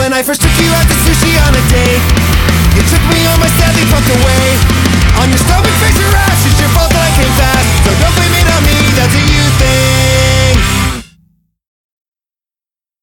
When I first took you out to sushi on a date